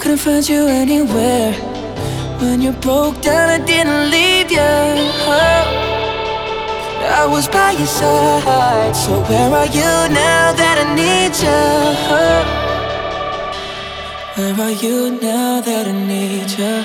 Couldn't find you anywhere. When you broke down, I didn't leave you. I was by your side. So where are you now that I need you? Where are you now that I need you?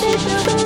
body, sugar.